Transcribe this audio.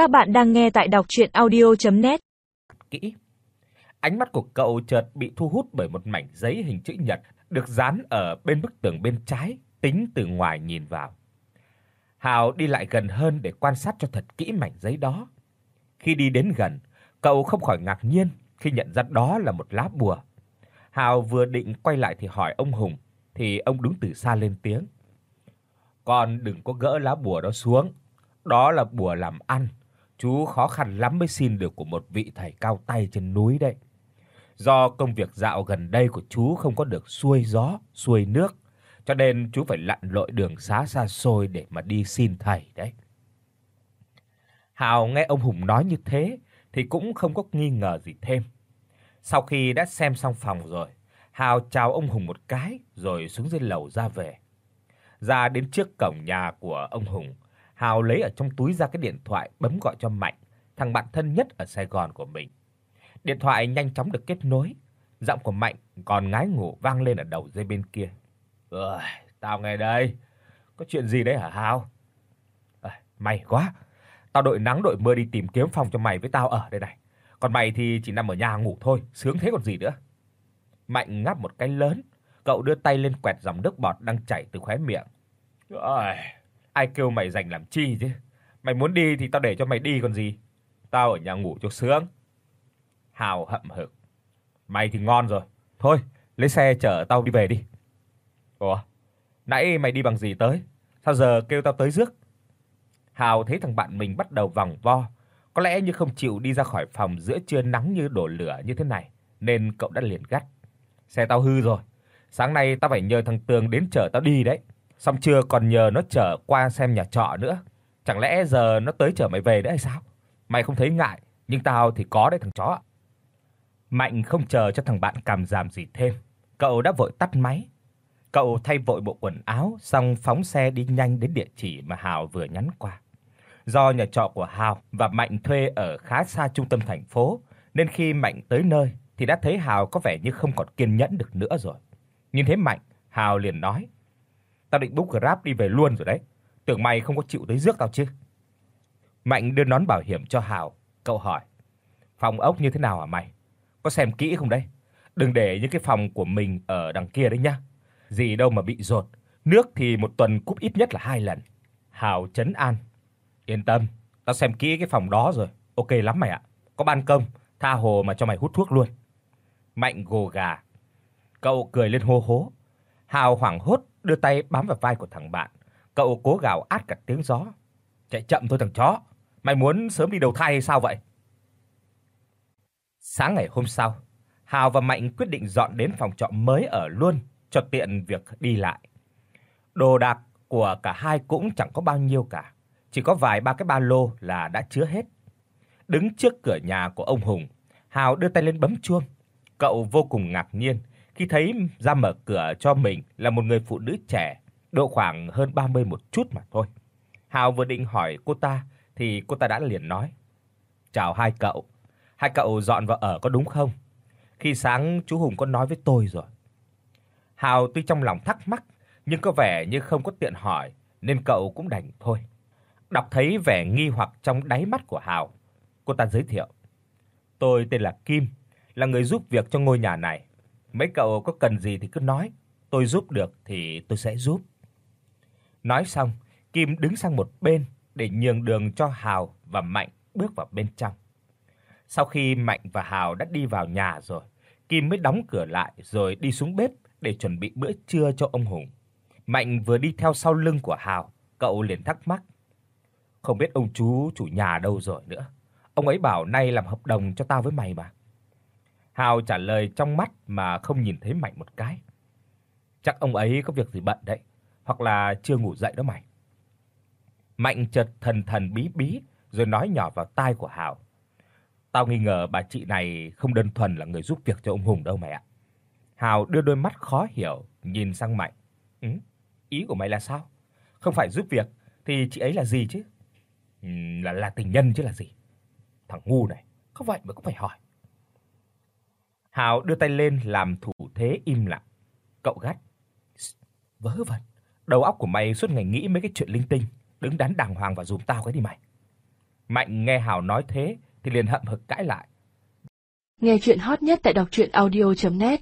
Các bạn đang nghe tại đọc audio net Kỹ. Ánh mắt của cậu chợt bị thu hút bởi một mảnh giấy hình chữ nhật được dán ở bên bức tường bên trái, tính từ ngoài nhìn vào. Hào đi lại gần hơn để quan sát cho thật kỹ mảnh giấy đó. Khi đi đến gần, cậu không khỏi ngạc nhiên khi nhận ra đó là một lá bùa. Hào vừa định quay lại thì hỏi ông Hùng, thì ông đứng từ xa lên tiếng. "Con đừng có gỡ lá bùa đó xuống, đó là bùa làm ăn, chú khó khăn lắm mới xin được của một vị thầy cao tay trên núi đấy. Do công việc dạo gần đây của chú không có được xuôi gió, xuôi nước, cho nên chú phải lặn lội đường xá xa xôi để mà đi xin thầy đấy. Hào nghe ông Hùng nói như thế thì cũng không có nghi ngờ gì thêm. Sau khi đã xem xong phòng rồi, Hào chào ông Hùng một cái rồi xuống dưới lầu ra về. Ra đến trước cổng nhà của ông Hùng, Hào lấy ở trong túi ra cái điện thoại bấm gọi cho Mạnh, thằng bạn thân nhất ở Sài Gòn của mình. Điện thoại nhanh chóng được kết nối, giọng của Mạnh còn ngái ngủ vang lên ở đầu dây bên kia. "Ơi, tao nghe đây. Có chuyện gì đấy hả Hào?" "À, may quá. Tao đội nắng đội mưa đi tìm kiếm phòng cho mày với tao ở đây này. Còn mày thì chỉ nằm ở nhà ngủ thôi, sướng thế còn gì nữa." Mạnh ngáp một cái lớn, cậu đưa tay lên quẹt dòng nước bọt đang chảy từ khóe miệng. "Ôi, Ai kêu mày rảnh làm chi chứ? Mày muốn đi thì tao để cho mày đi còn gì. Tao ở nhà ngủ cho sướng." Hào hậm hực. "Mày thì ngon rồi. Thôi, lấy xe chở tao đi về đi." "Ủa, nãy mày đi bằng gì tới? Sao giờ kêu tao tới rước?" Hào thấy thằng bạn mình bắt đầu vòng vo, có lẽ như không chịu đi ra khỏi phòng giữa trưa nắng như đổ lửa như thế này, nên cậu đã liền gắt. "Xe tao hư rồi, sáng nay tao phải nhờ thằng Tường đến chở tao đi đấy." Xong chưa còn nhờ nó chở qua xem nhà trọ nữa. Chẳng lẽ giờ nó tới chở mày về đấy hay sao? Mày không thấy ngại, nhưng tao thì có đấy thằng chó ạ. Mạnh không chờ cho thằng bạn cảm giảm gì thêm, cậu đã vội tắt máy. Cậu thay vội bộ quần áo xong phóng xe đi nhanh đến địa chỉ mà Hào vừa nhắn qua. Do nhà trọ của Hào và Mạnh thuê ở khá xa trung tâm thành phố, nên khi Mạnh tới nơi thì đã thấy Hào có vẻ như không còn kiên nhẫn được nữa rồi. Nhìn thấy Mạnh, Hào liền nói: Tao định book Grab đi về luôn rồi đấy. Tưởng mày không có chịu tới rước tao chứ. Mạnh đưa nón bảo hiểm cho Hào, cậu hỏi: "Phòng ốc như thế nào hả mày? Có xem kỹ không đấy? Đừng để những cái phòng của mình ở đằng kia đấy nhá. Gì đâu mà bị rột, nước thì một tuần cúp ít nhất là hai lần." Hào trấn an: "Yên tâm, tao xem kỹ cái phòng đó rồi, ok lắm mày ạ. Có ban công, tha hồ mà cho mày hút thuốc luôn." Mạnh gồ gà. Cậu cười lên hô hố. Hào hoảng hốt đưa tay bám vào vai của thằng bạn. Cậu cố gào át cả tiếng gió. "Chạy chậm thôi thằng chó, mày muốn sớm đi đầu thai hay sao vậy?" Sáng ngày hôm sau, Hào và Mạnh quyết định dọn đến phòng trọ mới ở luôn cho tiện việc đi lại. Đồ đạc của cả hai cũng chẳng có bao nhiêu cả, chỉ có vài ba cái ba lô là đã chứa hết. Đứng trước cửa nhà của ông Hùng, Hào đưa tay lên bấm chuông. Cậu vô cùng ngạc nhiên khi thấy ra mở cửa cho mình là một người phụ nữ trẻ, độ khoảng hơn 30 một chút mà thôi. Hào vừa định hỏi cô ta thì cô ta đã liền nói: "Chào hai cậu, hai cậu dọn vào ở có đúng không? Khi sáng chú Hùng có nói với tôi rồi." Hào tuy trong lòng thắc mắc nhưng có vẻ như không có tiện hỏi nên cậu cũng đành thôi. Đọc thấy vẻ nghi hoặc trong đáy mắt của Hào, cô ta giới thiệu: "Tôi tên là Kim, là người giúp việc cho ngôi nhà này. Mấy cậu có cần gì thì cứ nói, tôi giúp được thì tôi sẽ giúp." Nói xong, Kim đứng sang một bên để nhường đường cho Hào và Mạnh bước vào bên trong. Sau khi Mạnh và Hào đã đi vào nhà rồi, Kim mới đóng cửa lại rồi đi xuống bếp để chuẩn bị bữa trưa cho ông Hùng. Mạnh vừa đi theo sau lưng của Hào, cậu liền thắc mắc. Không biết ông chú chủ nhà đâu rồi nữa. Ông ấy bảo nay làm hợp đồng cho tao với mày mà. Hào trả lời trong mắt mà không nhìn thấy Mạnh một cái. Chắc ông ấy có việc gì bận đấy, hoặc là chưa ngủ dậy đó mày. Mạnh chợt thần thần bí bí rồi nói nhỏ vào tai của Hào. Tao nghi ngờ bà chị này không đơn thuần là người giúp việc cho ông Hùng đâu mày ạ. Hào đưa đôi mắt khó hiểu nhìn sang Mạnh. "Ừ, ý của mày là sao? Không phải giúp việc thì chị ấy là gì chứ? Ừ, là là tình nhân chứ là gì? Thằng ngu này, không vậy mà cũng phải hỏi. Hào đưa tay lên làm thủ thế im lặng. Cậu gắt. Vớ vẩn, đầu óc của mày suốt ngày nghĩ mấy cái chuyện linh tinh, đứng đắn đàng hoàng và giùm tao cái đi mày. Mạnh nghe Hào nói thế thì liền hậm hực cãi lại. Nghe chuyện hot nhất tại đọc audio net